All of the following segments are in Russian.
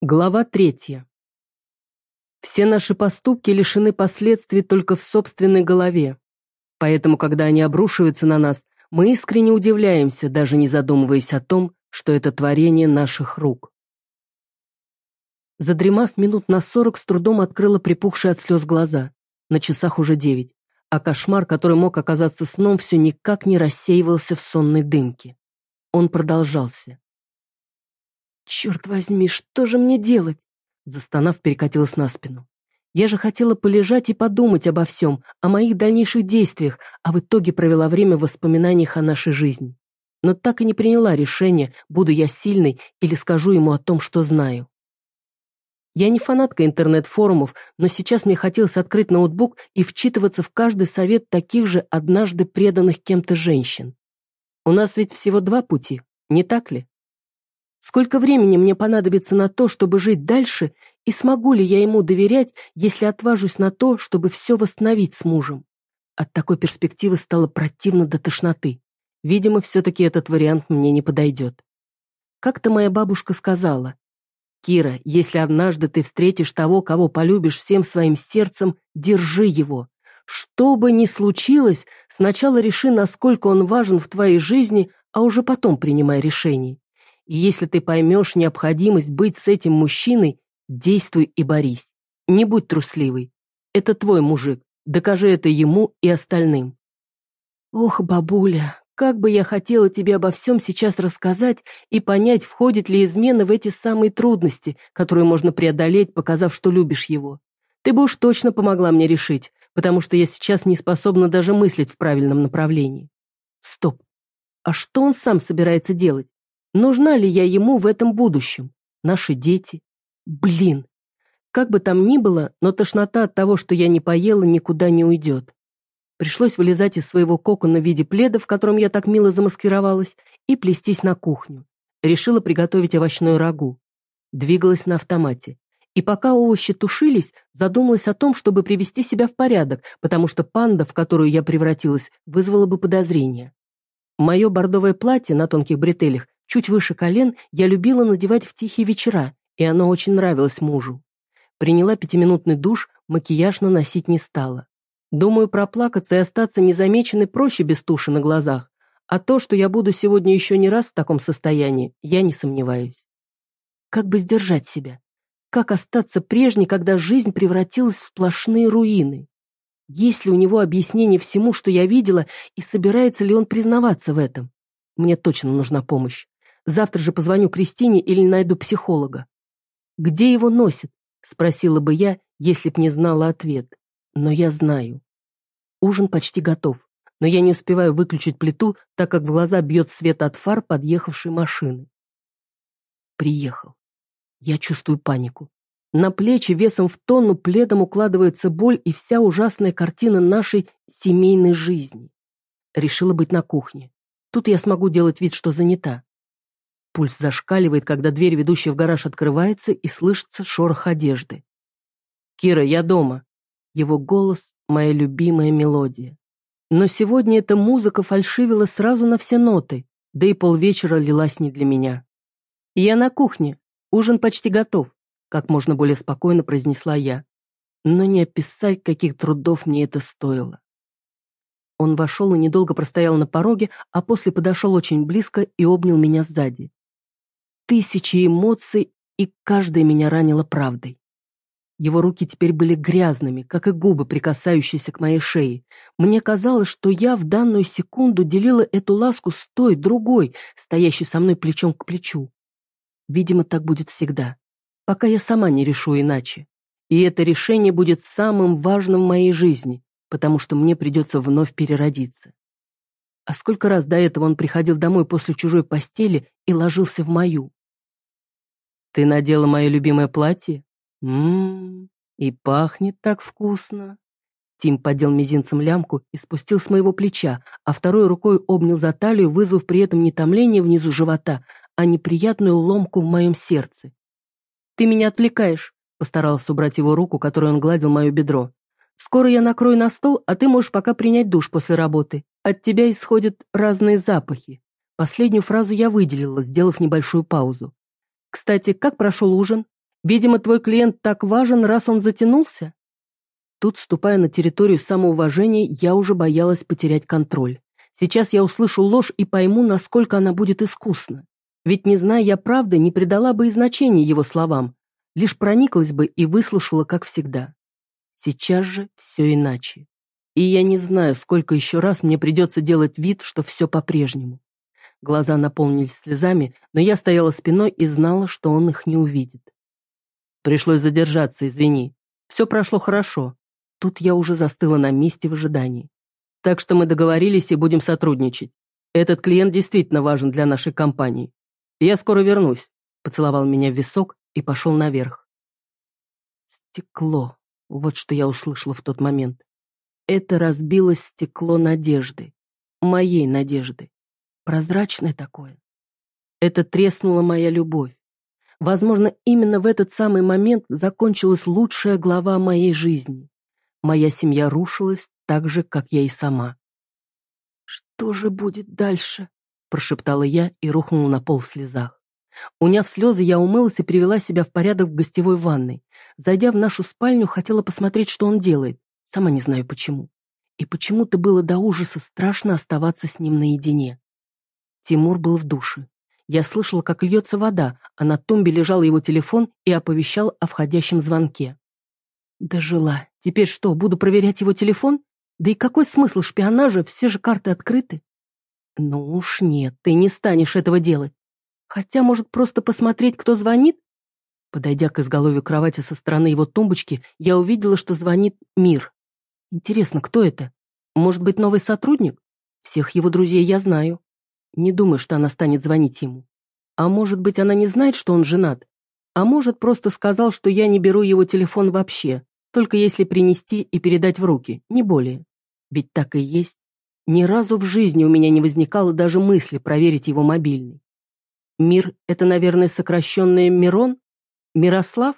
Глава третья. Все наши поступки лишены последствий только в собственной голове. Поэтому, когда они обрушиваются на нас, мы искренне удивляемся, даже не задумываясь о том, что это творение наших рук. Задремав минут на сорок, с трудом открыла припухшие от слез глаза. На часах уже девять, а кошмар, который мог оказаться сном, все никак не рассеивался в сонной дымке. Он продолжался. «Черт возьми, что же мне делать?» Застонав, перекатилась на спину. Я же хотела полежать и подумать обо всем, о моих дальнейших действиях, а в итоге провела время в воспоминаниях о нашей жизни. Но так и не приняла решение, буду я сильной или скажу ему о том, что знаю. Я не фанатка интернет-форумов, но сейчас мне хотелось открыть ноутбук и вчитываться в каждый совет таких же однажды преданных кем-то женщин. У нас ведь всего два пути, не так ли? Сколько времени мне понадобится на то, чтобы жить дальше, и смогу ли я ему доверять, если отважусь на то, чтобы все восстановить с мужем? От такой перспективы стало противно до тошноты. Видимо, все-таки этот вариант мне не подойдет. Как-то моя бабушка сказала, «Кира, если однажды ты встретишь того, кого полюбишь всем своим сердцем, держи его. Что бы ни случилось, сначала реши, насколько он важен в твоей жизни, а уже потом принимай решение. И если ты поймешь необходимость быть с этим мужчиной, действуй и борись. Не будь трусливый. Это твой мужик. Докажи это ему и остальным. Ох, бабуля, как бы я хотела тебе обо всем сейчас рассказать и понять, входит ли измена в эти самые трудности, которые можно преодолеть, показав, что любишь его. Ты бы уж точно помогла мне решить, потому что я сейчас не способна даже мыслить в правильном направлении. Стоп. А что он сам собирается делать? Нужна ли я ему в этом будущем? Наши дети? Блин! Как бы там ни было, но тошнота от того, что я не поела, никуда не уйдет. Пришлось вылезать из своего кокона в виде пледа, в котором я так мило замаскировалась, и плестись на кухню. Решила приготовить овощной рагу. Двигалась на автомате. И пока овощи тушились, задумалась о том, чтобы привести себя в порядок, потому что панда, в которую я превратилась, вызвала бы подозрения. Мое бордовое платье на тонких бретелях чуть выше колен, я любила надевать в тихие вечера, и оно очень нравилось мужу. Приняла пятиминутный душ, макияж наносить не стала. Думаю, проплакаться и остаться незамеченной проще без туши на глазах, а то, что я буду сегодня еще не раз в таком состоянии, я не сомневаюсь. Как бы сдержать себя? Как остаться прежней, когда жизнь превратилась в сплошные руины? Есть ли у него объяснение всему, что я видела, и собирается ли он признаваться в этом? Мне точно нужна помощь. Завтра же позвоню Кристине или найду психолога. Где его носит? Спросила бы я, если б не знала ответ. Но я знаю. Ужин почти готов, но я не успеваю выключить плиту, так как в глаза бьет свет от фар подъехавшей машины. Приехал. Я чувствую панику. На плечи весом в тонну пледом укладывается боль и вся ужасная картина нашей семейной жизни. Решила быть на кухне. Тут я смогу делать вид, что занята. Пульс зашкаливает, когда дверь, ведущая в гараж, открывается, и слышится шорох одежды. «Кира, я дома». Его голос — моя любимая мелодия. Но сегодня эта музыка фальшивила сразу на все ноты, да и полвечера лилась не для меня. «Я на кухне. Ужин почти готов», — как можно более спокойно произнесла я. Но не описать, каких трудов мне это стоило. Он вошел и недолго простоял на пороге, а после подошел очень близко и обнял меня сзади. Тысячи эмоций, и каждая меня ранила правдой. Его руки теперь были грязными, как и губы, прикасающиеся к моей шее. Мне казалось, что я в данную секунду делила эту ласку с той, другой, стоящей со мной плечом к плечу. Видимо, так будет всегда, пока я сама не решу иначе. И это решение будет самым важным в моей жизни, потому что мне придется вновь переродиться. А сколько раз до этого он приходил домой после чужой постели и ложился в мою? «Ты надела мое любимое платье? Ммм, и пахнет так вкусно!» Тим поддел мизинцем лямку и спустил с моего плеча, а второй рукой обнял за талию, вызвав при этом не томление внизу живота, а неприятную ломку в моем сердце. «Ты меня отвлекаешь», — постарался убрать его руку, которой он гладил мое бедро. Скоро я накрою на стол, а ты можешь пока принять душ после работы. От тебя исходят разные запахи. Последнюю фразу я выделила, сделав небольшую паузу. Кстати, как прошел ужин? Видимо, твой клиент так важен, раз он затянулся?» Тут, ступая на территорию самоуважения, я уже боялась потерять контроль. Сейчас я услышу ложь и пойму, насколько она будет искусна. Ведь, не зная я правды, не придала бы и значения его словам, лишь прониклась бы и выслушала, как всегда. Сейчас же все иначе. И я не знаю, сколько еще раз мне придется делать вид, что все по-прежнему. Глаза наполнились слезами, но я стояла спиной и знала, что он их не увидит. Пришлось задержаться, извини. Все прошло хорошо. Тут я уже застыла на месте в ожидании. Так что мы договорились и будем сотрудничать. Этот клиент действительно важен для нашей компании. Я скоро вернусь. Поцеловал меня в висок и пошел наверх. Стекло. Вот что я услышала в тот момент. Это разбилось стекло надежды. Моей надежды. Прозрачное такое. Это треснула моя любовь. Возможно, именно в этот самый момент закончилась лучшая глава моей жизни. Моя семья рушилась так же, как я и сама. «Что же будет дальше?» – прошептала я и рухнула на пол в слезах. Уняв слезы, я умылась и привела себя в порядок в гостевой ванной. Зайдя в нашу спальню, хотела посмотреть, что он делает. Сама не знаю почему. И почему-то было до ужаса страшно оставаться с ним наедине. Тимур был в душе. Я слышала, как льется вода, а на тумбе лежал его телефон и оповещал о входящем звонке. Дожила. Теперь что, буду проверять его телефон? Да и какой смысл шпионажа, все же карты открыты. Ну уж нет, ты не станешь этого делать. Хотя, может, просто посмотреть, кто звонит? Подойдя к изголовью кровати со стороны его тумбочки, я увидела, что звонит Мир. Интересно, кто это? Может быть, новый сотрудник? Всех его друзей я знаю. Не думаю, что она станет звонить ему. А может быть, она не знает, что он женат? А может, просто сказал, что я не беру его телефон вообще, только если принести и передать в руки, не более. Ведь так и есть. Ни разу в жизни у меня не возникало даже мысли проверить его мобильный. Мир — это, наверное, сокращенное Мирон? Мирослав?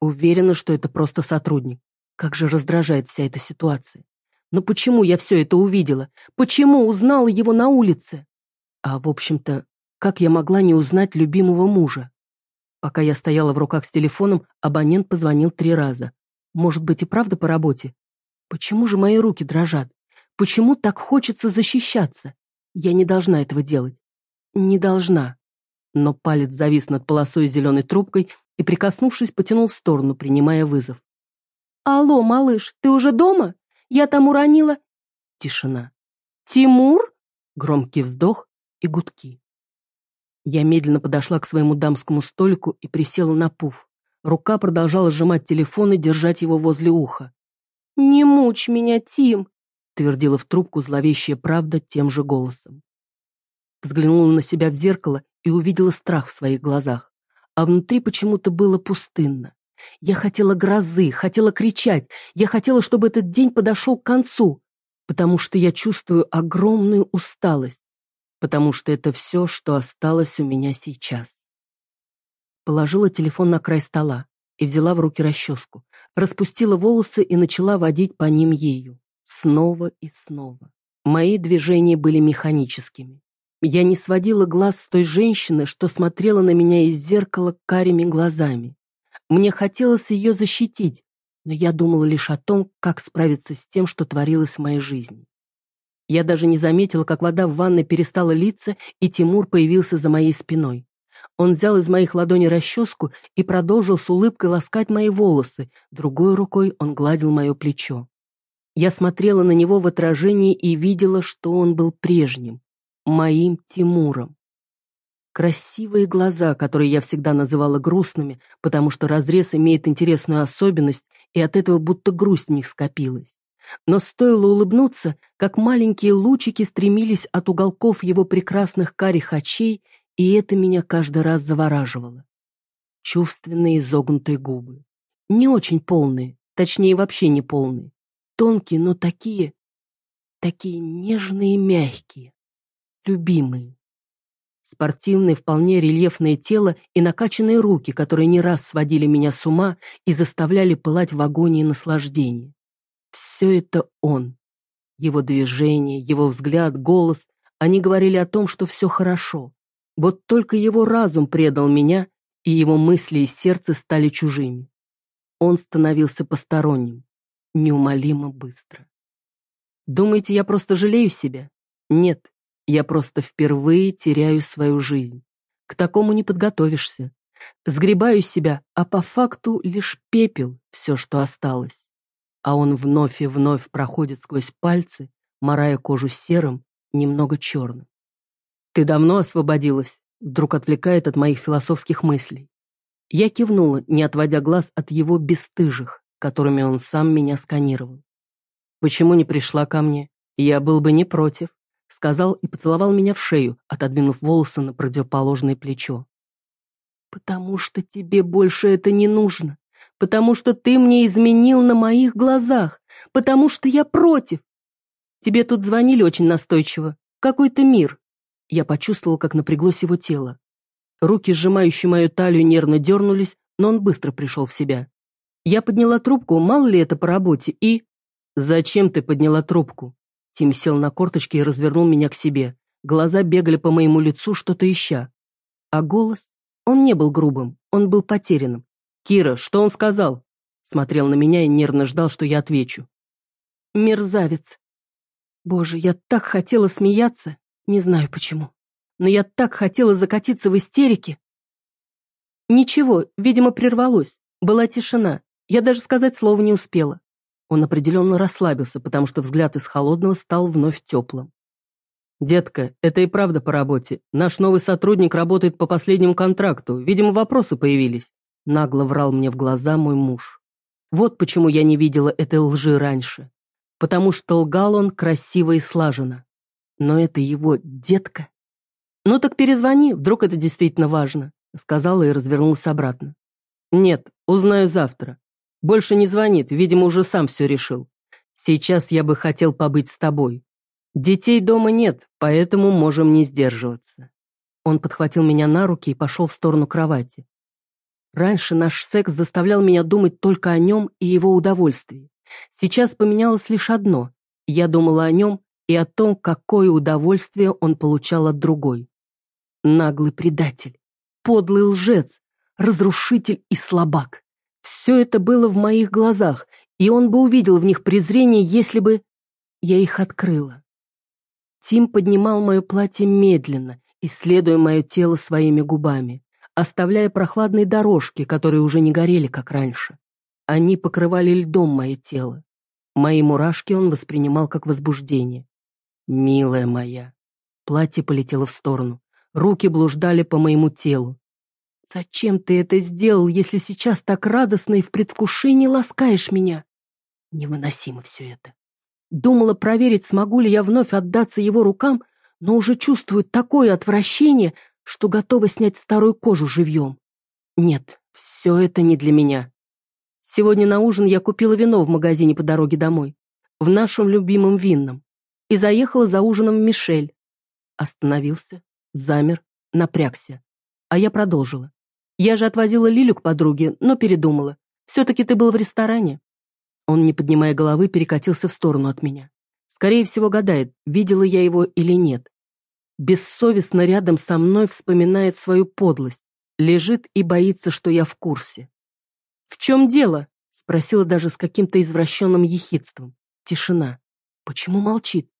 Уверена, что это просто сотрудник. Как же раздражает вся эта ситуация. Но почему я все это увидела? Почему узнала его на улице? А, в общем-то, как я могла не узнать любимого мужа? Пока я стояла в руках с телефоном, абонент позвонил три раза. Может быть и правда по работе? Почему же мои руки дрожат? Почему так хочется защищаться? Я не должна этого делать. Не должна. Но палец завис над полосой зеленой трубкой и, прикоснувшись, потянул в сторону, принимая вызов. «Алло, малыш, ты уже дома? Я там уронила...» Тишина. «Тимур?» Громкий вздох и гудки. Я медленно подошла к своему дамскому столику и присела на пуф. Рука продолжала сжимать телефон и держать его возле уха. «Не мучь меня, Тим!» твердила в трубку зловещая правда тем же голосом. Взглянула на себя в зеркало и увидела страх в своих глазах, а внутри почему-то было пустынно. Я хотела грозы, хотела кричать, я хотела, чтобы этот день подошел к концу, потому что я чувствую огромную усталость, потому что это все, что осталось у меня сейчас. Положила телефон на край стола и взяла в руки расческу, распустила волосы и начала водить по ним ею. Снова и снова. Мои движения были механическими. Я не сводила глаз с той женщины, что смотрела на меня из зеркала карими глазами. Мне хотелось ее защитить, но я думала лишь о том, как справиться с тем, что творилось в моей жизни. Я даже не заметила, как вода в ванной перестала литься, и Тимур появился за моей спиной. Он взял из моих ладоней расческу и продолжил с улыбкой ласкать мои волосы, другой рукой он гладил мое плечо. Я смотрела на него в отражении и видела, что он был прежним, моим Тимуром. Красивые глаза, которые я всегда называла грустными, потому что разрез имеет интересную особенность, и от этого будто грусть в них скопилась. Но стоило улыбнуться, как маленькие лучики стремились от уголков его прекрасных карих очей и это меня каждый раз завораживало. Чувственные изогнутые губы. Не очень полные, точнее вообще не полные. Тонкие, но такие, такие нежные и мягкие. Любимые. Спортивное, вполне рельефное тело и накачанные руки, которые не раз сводили меня с ума и заставляли пылать в агонии наслаждения. Все это он. Его движение, его взгляд, голос, они говорили о том, что все хорошо, вот только его разум предал меня, и его мысли и сердце стали чужими. Он становился посторонним, неумолимо быстро. Думаете, я просто жалею себя? Нет, я просто впервые теряю свою жизнь. К такому не подготовишься. Сгребаю себя, а по факту лишь пепел все, что осталось. А он вновь и вновь проходит сквозь пальцы, морая кожу серым, немного черным. «Ты давно освободилась?» Вдруг отвлекает от моих философских мыслей. Я кивнула, не отводя глаз от его бесстыжих, которыми он сам меня сканировал. «Почему не пришла ко мне? Я был бы не против», сказал и поцеловал меня в шею, отодвинув волосы на противоположное плечо. «Потому что тебе больше это не нужно, потому что ты мне изменил на моих глазах, потому что я против. Тебе тут звонили очень настойчиво, какой-то мир». Я почувствовал, как напряглось его тело. Руки, сжимающие мою талию, нервно дернулись, но он быстро пришел в себя. Я подняла трубку, мало ли это по работе, и... «Зачем ты подняла трубку?» Тим сел на корточки и развернул меня к себе. Глаза бегали по моему лицу, что-то ища. А голос? Он не был грубым, он был потерянным. «Кира, что он сказал?» Смотрел на меня и нервно ждал, что я отвечу. «Мерзавец!» Боже, я так хотела смеяться, не знаю почему но я так хотела закатиться в истерике. Ничего, видимо, прервалось. Была тишина. Я даже сказать слова не успела. Он определенно расслабился, потому что взгляд из холодного стал вновь теплым. «Детка, это и правда по работе. Наш новый сотрудник работает по последнему контракту. Видимо, вопросы появились». Нагло врал мне в глаза мой муж. Вот почему я не видела этой лжи раньше. Потому что лгал он красиво и слаженно. Но это его детка. «Ну так перезвони, вдруг это действительно важно», сказала и развернулась обратно. «Нет, узнаю завтра. Больше не звонит, видимо, уже сам все решил. Сейчас я бы хотел побыть с тобой. Детей дома нет, поэтому можем не сдерживаться». Он подхватил меня на руки и пошел в сторону кровати. Раньше наш секс заставлял меня думать только о нем и его удовольствии. Сейчас поменялось лишь одно. Я думала о нем и о том, какое удовольствие он получал от другой. Наглый предатель, подлый лжец, разрушитель и слабак. Все это было в моих глазах, и он бы увидел в них презрение, если бы я их открыла. Тим поднимал мое платье медленно, исследуя мое тело своими губами, оставляя прохладные дорожки, которые уже не горели, как раньше. Они покрывали льдом мое тело. Мои мурашки он воспринимал как возбуждение. «Милая моя!» Платье полетело в сторону. Руки блуждали по моему телу. «Зачем ты это сделал, если сейчас так радостно и в предвкушении ласкаешь меня?» Невыносимо все это. Думала проверить, смогу ли я вновь отдаться его рукам, но уже чувствую такое отвращение, что готова снять старую кожу живьем. Нет, все это не для меня. Сегодня на ужин я купила вино в магазине по дороге домой, в нашем любимом винном, и заехала за ужином в Мишель. Остановился, замер, напрягся. А я продолжила. Я же отвозила Лилю к подруге, но передумала. Все-таки ты был в ресторане. Он, не поднимая головы, перекатился в сторону от меня. Скорее всего, гадает, видела я его или нет. Бессовестно рядом со мной вспоминает свою подлость. Лежит и боится, что я в курсе. «В чем дело?» — спросила даже с каким-то извращенным ехидством. Тишина. Почему молчит?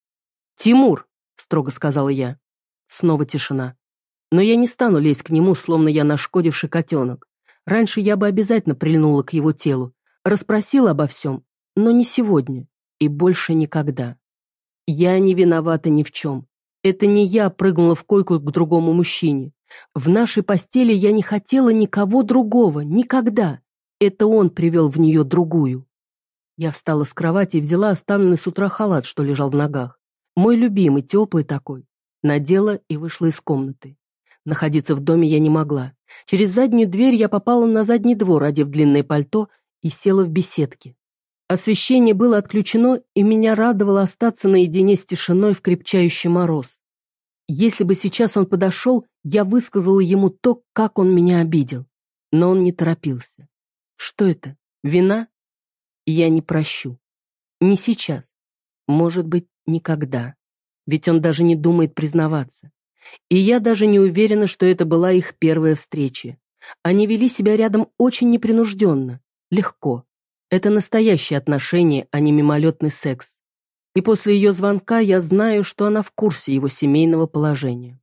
«Тимур!» — строго сказала я. Снова тишина. Но я не стану лезть к нему, словно я нашкодивший котенок. Раньше я бы обязательно прильнула к его телу, расспросила обо всем, но не сегодня и больше никогда. Я не виновата ни в чем. Это не я прыгнула в койку к другому мужчине. В нашей постели я не хотела никого другого, никогда. Это он привел в нее другую. Я встала с кровати и взяла оставленный с утра халат, что лежал в ногах. Мой любимый, теплый такой надела и вышла из комнаты. Находиться в доме я не могла. Через заднюю дверь я попала на задний двор, одев длинное пальто, и села в беседке. Освещение было отключено, и меня радовало остаться наедине с тишиной в крепчающий мороз. Если бы сейчас он подошел, я высказала ему то, как он меня обидел. Но он не торопился. Что это? Вина? Я не прощу. Не сейчас. Может быть, никогда ведь он даже не думает признаваться. И я даже не уверена, что это была их первая встреча. Они вели себя рядом очень непринужденно, легко. Это настоящие отношения, а не мимолетный секс. И после ее звонка я знаю, что она в курсе его семейного положения.